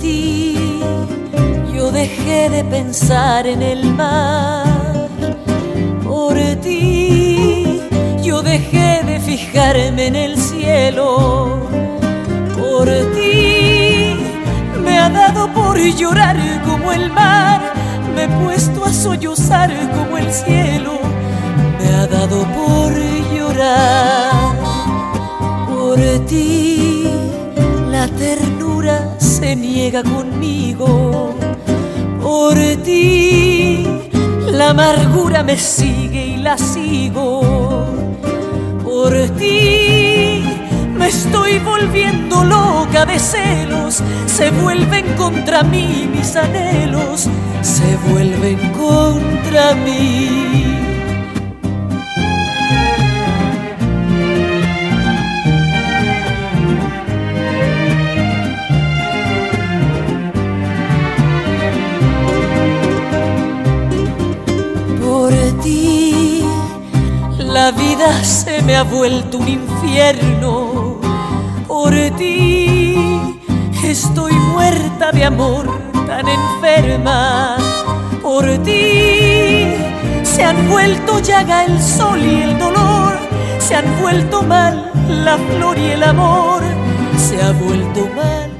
ti yo dejé de pensar en el mar. Por ti yo dejé de fijarme en el cielo. Por ti me ha dado por llorar como el mar. Me he puesto a sollozar como el cielo. Me ha dado por llorar. Por ti niega conmigo. Por ti la amargura me sigue y la sigo. Por ti me estoy volviendo loca de celos. Se vuelven contra mí mis anhelos. Se vuelven contra mí. La vida se me ha vuelto un infierno. Por ti estoy muerta de amor, tan enferma. Por ti se han vuelto llaga el sol y el dolor. Se han vuelto mal la flor y el amor. Se ha vuelto mal